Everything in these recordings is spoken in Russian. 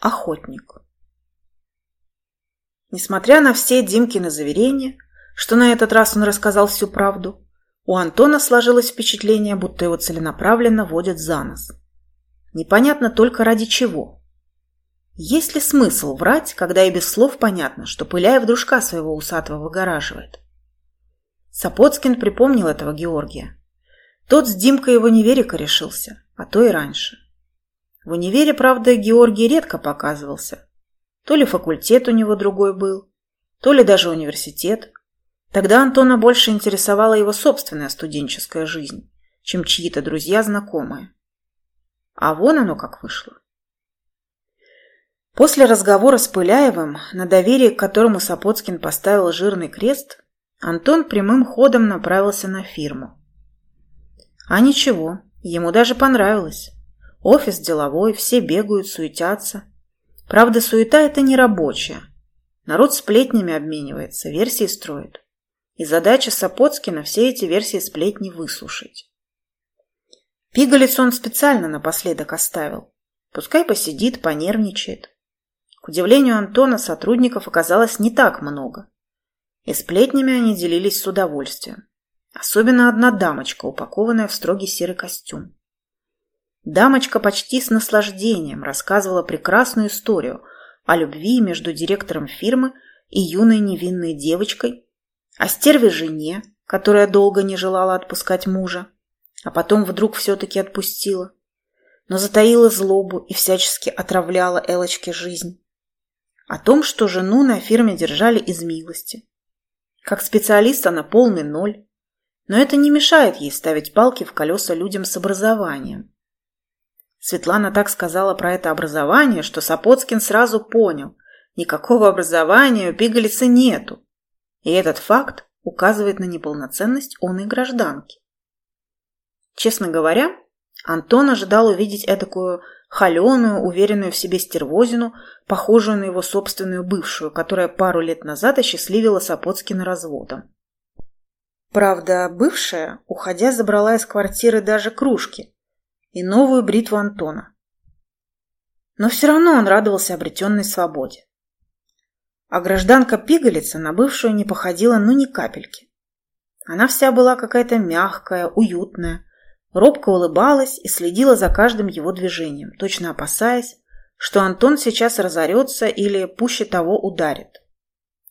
Охотник. Несмотря на все Димкины заверения, что на этот раз он рассказал всю правду, у Антона сложилось впечатление, будто его целенаправленно водят за нос. Непонятно только ради чего. Есть ли смысл врать, когда и без слов понятно, что Пыляев дружка своего усатого выгораживает? Сапоцкин припомнил этого Георгия. Тот с Димкой его неверика решился, а то и раньше. В универе, правда, Георгий редко показывался. То ли факультет у него другой был, то ли даже университет. Тогда Антона больше интересовала его собственная студенческая жизнь, чем чьи-то друзья-знакомые. А вон оно как вышло. После разговора с Пыляевым, на доверии к которому Сапоцкин поставил жирный крест, Антон прямым ходом направился на фирму. А ничего, ему даже понравилось. Офис деловой, все бегают, суетятся. Правда, суета – это не рабочая. Народ сплетнями обменивается, версии строит. И задача Сапоцкина – все эти версии сплетни выслушать. Пигалец он специально напоследок оставил. Пускай посидит, понервничает. К удивлению Антона, сотрудников оказалось не так много. И сплетнями они делились с удовольствием. Особенно одна дамочка, упакованная в строгий серый костюм. Дамочка почти с наслаждением рассказывала прекрасную историю о любви между директором фирмы и юной невинной девочкой, о стерве жене, которая долго не желала отпускать мужа, а потом вдруг все-таки отпустила, но затаила злобу и всячески отравляла Элочке жизнь. О том, что жену на фирме держали из милости. Как специалист она полный ноль, но это не мешает ей ставить палки в колеса людям с образованием. Светлана так сказала про это образование, что Сапоцкин сразу понял, никакого образования у пигалицы нету. И этот факт указывает на неполноценность он и гражданки. Честно говоря, Антон ожидал увидеть эдакую холеную, уверенную в себе стервозину, похожую на его собственную бывшую, которая пару лет назад осчастливила Сапоцкина разводом. Правда, бывшая, уходя, забрала из квартиры даже кружки, и новую бритву Антона. Но все равно он радовался обретенной свободе. А гражданка-пигалица на бывшую не походила ну ни капельки. Она вся была какая-то мягкая, уютная, робко улыбалась и следила за каждым его движением, точно опасаясь, что Антон сейчас разорется или, пуще того, ударит.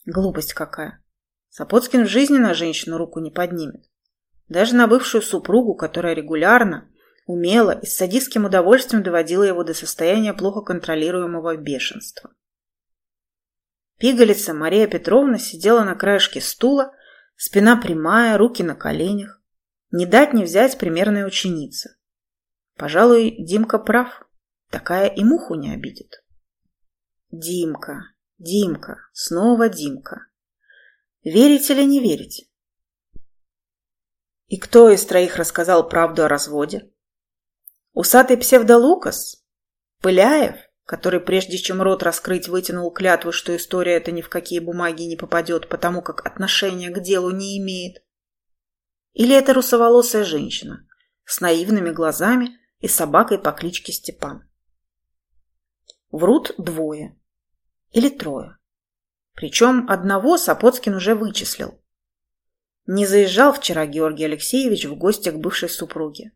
Глупость какая. Сапоцкин в жизни на женщину руку не поднимет. Даже на бывшую супругу, которая регулярно, умело и с садистским удовольствием доводила его до состояния плохо контролируемого бешенства. Пигалица Мария Петровна сидела на краешке стула, спина прямая, руки на коленях. Не дать не взять примерная ученица. Пожалуй, Димка прав. Такая и муху не обидит. Димка, Димка, снова Димка. Верите или не верите? И кто из троих рассказал правду о разводе? Усатый псевдолукас? Пыляев, который прежде чем рот раскрыть вытянул клятву, что история эта ни в какие бумаги не попадет, потому как отношения к делу не имеет? Или это русоволосая женщина с наивными глазами и собакой по кличке Степан? Врут двое или трое. Причем одного Сапоцкин уже вычислил. Не заезжал вчера Георгий Алексеевич в гости к бывшей супруге.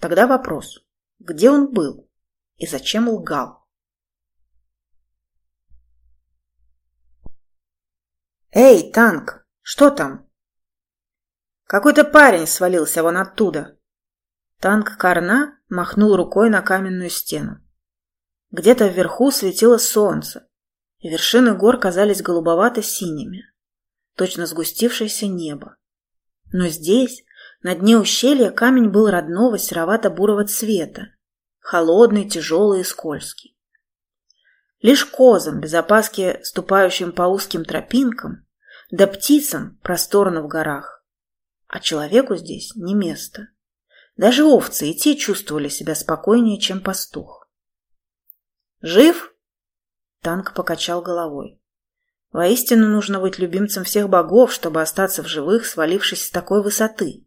Тогда вопрос, где он был и зачем лгал? «Эй, танк, что там?» «Какой-то парень свалился вон оттуда». Танк Карна махнул рукой на каменную стену. Где-то вверху светило солнце, и вершины гор казались голубовато-синими, точно сгустившееся небо. Но здесь, на дне ущелья камень был родного серовато-бурого цвета, холодный, тяжелый и скользкий. Лишь козам, без опаски ступающим по узким тропинкам, да птицам просторно в горах. А человеку здесь не место. Даже овцы и те чувствовали себя спокойнее, чем пастух. «Жив?» Танк покачал головой. Воистину нужно быть любимцем всех богов, чтобы остаться в живых, свалившись с такой высоты.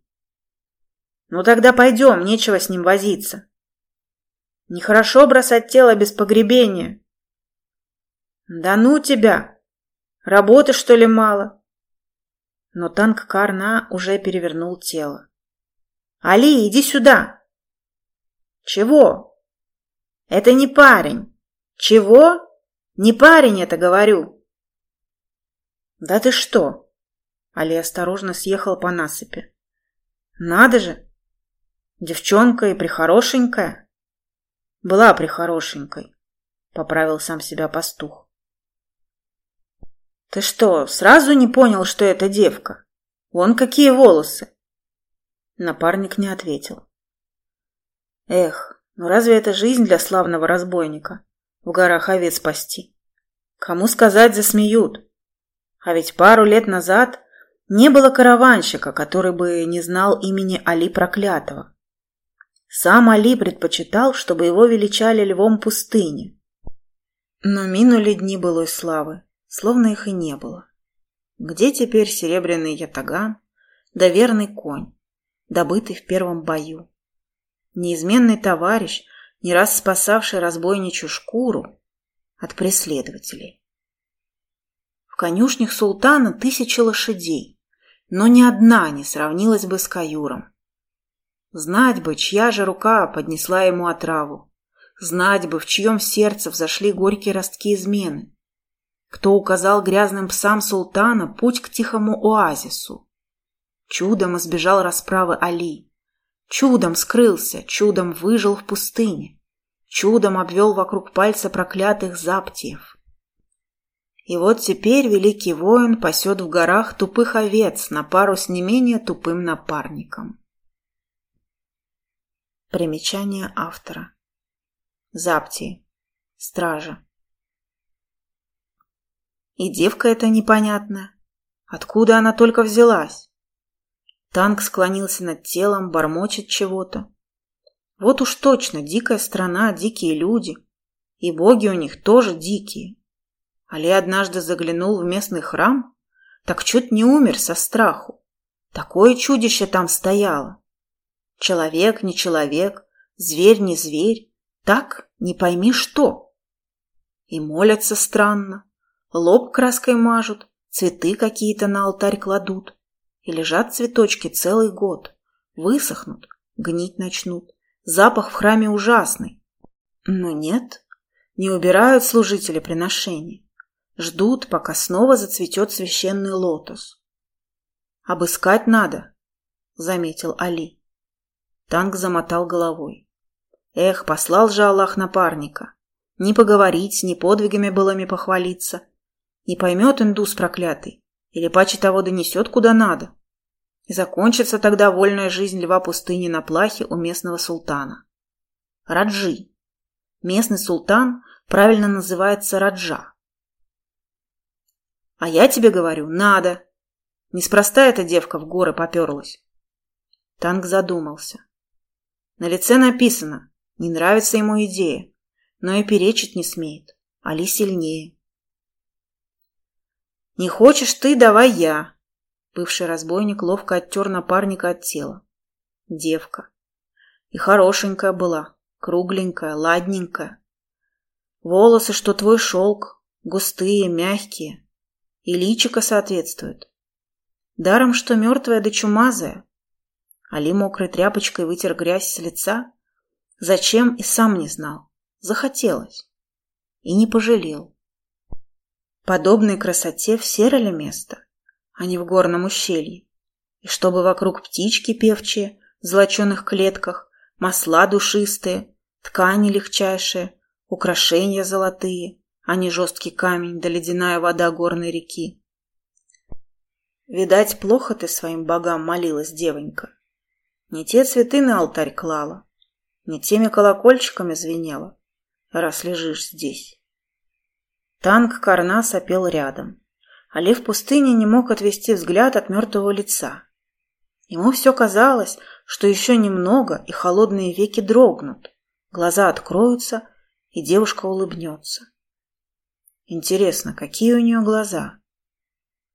«Ну тогда пойдем, нечего с ним возиться». «Нехорошо бросать тело без погребения», «Да ну тебя! Работы, что ли, мало?» Но танк Карна уже перевернул тело. «Али, иди сюда!» «Чего?» «Это не парень!» «Чего?» «Не парень это, говорю!» «Да ты что?» Али осторожно съехал по насыпи. «Надо же! Девчонка и прихорошенькая!» «Была прихорошенькой», — поправил сам себя пастух. «Ты что, сразу не понял, что это девка? Вон какие волосы!» Напарник не ответил. «Эх, ну разве это жизнь для славного разбойника?» в горах овец пасти. Кому сказать, засмеют. А ведь пару лет назад не было караванщика, который бы не знал имени Али Проклятого. Сам Али предпочитал, чтобы его величали львом пустыни. Но минули дни былой славы, словно их и не было. Где теперь серебряный ятаган, да верный конь, добытый в первом бою? Неизменный товарищ – не раз спасавший разбойничью шкуру от преследователей. В конюшнях султана тысячи лошадей, но ни одна не сравнилась бы с каюром. Знать бы, чья же рука поднесла ему отраву, знать бы, в чьем сердце взошли горькие ростки измены, кто указал грязным псам султана путь к тихому оазису. Чудом избежал расправы Али, Чудом скрылся, чудом выжил в пустыне, чудом обвел вокруг пальца проклятых заптиев. И вот теперь великий воин пасет в горах тупых овец на пару с не менее тупым напарником. Примечание автора. Заптии. Стража. И девка эта непонятная. Откуда она только взялась? Танк склонился над телом, бормочет чего-то. Вот уж точно, дикая страна, дикие люди. И боги у них тоже дикие. Али однажды заглянул в местный храм, так чуть не умер со страху. Такое чудище там стояло. Человек не человек, зверь не зверь, так не пойми что. И молятся странно, лоб краской мажут, цветы какие-то на алтарь кладут. И лежат цветочки целый год. Высохнут, гнить начнут. Запах в храме ужасный. Но нет, не убирают служители приношений. Ждут, пока снова зацветет священный лотос. «Обыскать надо», — заметил Али. Танк замотал головой. Эх, послал же Аллах напарника. Ни поговорить, ни подвигами былыми похвалиться. Не поймет индус проклятый. Или паче того донесет куда надо. И закончится тогда вольная жизнь льва пустыни на плахе у местного султана. Раджи. Местный султан правильно называется Раджа. А я тебе говорю, надо. Неспроста эта девка в горы поперлась. Танк задумался. На лице написано, не нравится ему идея, но и перечить не смеет. Али сильнее. Не хочешь ты, давай я. Бывший разбойник ловко оттер напарника от тела. Девка. И хорошенькая была, кругленькая, ладненькая. Волосы, что твой шелк, густые, мягкие. И личико соответствует. Даром, что мертвая да чумазая. Али мокрой тряпочкой вытер грязь с лица. Зачем и сам не знал. Захотелось. И не пожалел. Подобной красоте все ли место? а не в горном ущелье. И чтобы вокруг птички певчие в золоченых клетках, масла душистые, ткани легчайшие, украшения золотые, а не жесткий камень да ледяная вода горной реки. Видать, плохо ты своим богам молилась, девонька. Не те цветы на алтарь клала, не теми колокольчиками звенела, раз лежишь здесь. Танк Карна сопел рядом а лев пустыни не мог отвести взгляд от мертвого лица. Ему все казалось, что еще немного, и холодные веки дрогнут, глаза откроются, и девушка улыбнется. Интересно, какие у нее глаза?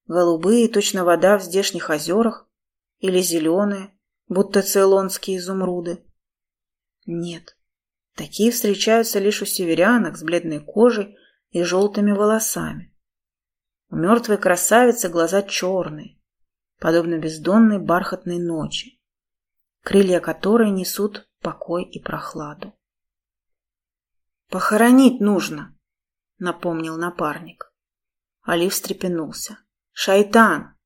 Голубые, точно вода в здешних озерах, или зеленые, будто цейлонские изумруды? Нет, такие встречаются лишь у северянок с бледной кожей и желтыми волосами. У мертвой красавицы глаза черные, подобно бездонной бархатной ночи, крылья которой несут покой и прохладу. «Похоронить нужно», — напомнил напарник. Али встрепенулся. «Шайтан!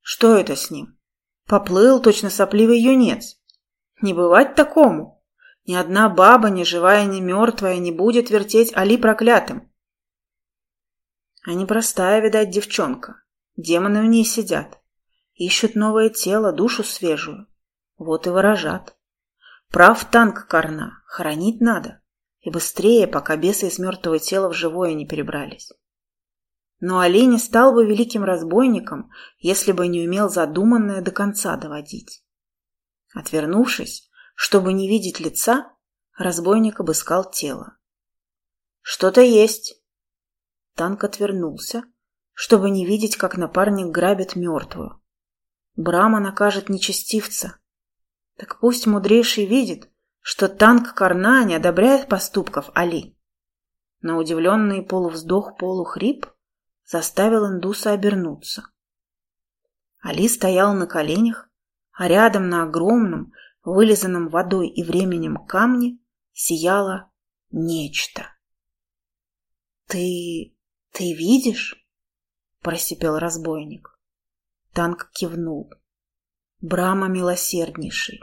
Что это с ним? Поплыл точно сопливый юнец. Не бывать такому. Ни одна баба, ни живая, ни мертвая, не будет вертеть Али проклятым. А непростая, видать, девчонка. Демоны в ней сидят. Ищут новое тело, душу свежую. Вот и выражат. Прав танк Карна. Хоронить надо. И быстрее, пока бесы из мертвого тела в живое не перебрались. Но Али не стал бы великим разбойником, если бы не умел задуманное до конца доводить. Отвернувшись, чтобы не видеть лица, разбойник обыскал тело. «Что-то есть!» Танк отвернулся, чтобы не видеть, как напарник грабит мертвую. Брама накажет нечестивца. Так пусть мудрейший видит, что танк Карна не одобряет поступков Али. Но удивленный полувздох-полухрип заставил индуса обернуться. Али стоял на коленях, а рядом на огромном, вылизанном водой и временем камне сияло нечто. «Ты... ты видишь?» — просипел разбойник. Танк кивнул. Брама милосерднейший.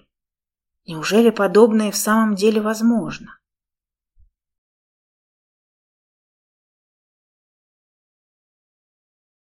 Неужели подобное в самом деле возможно?